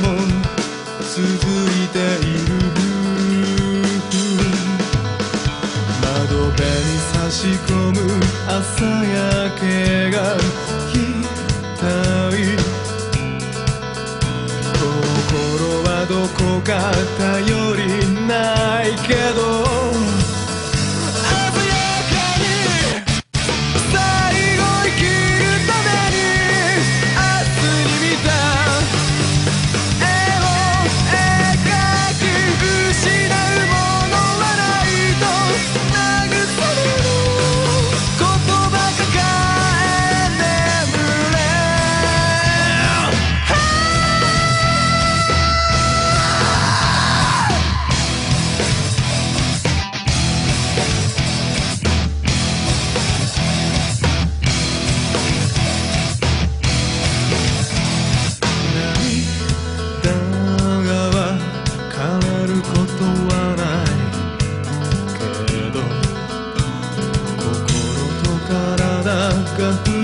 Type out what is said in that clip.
も続いている窓辺に差し込む朝焼けが期い心はどこか頼りないけど canto.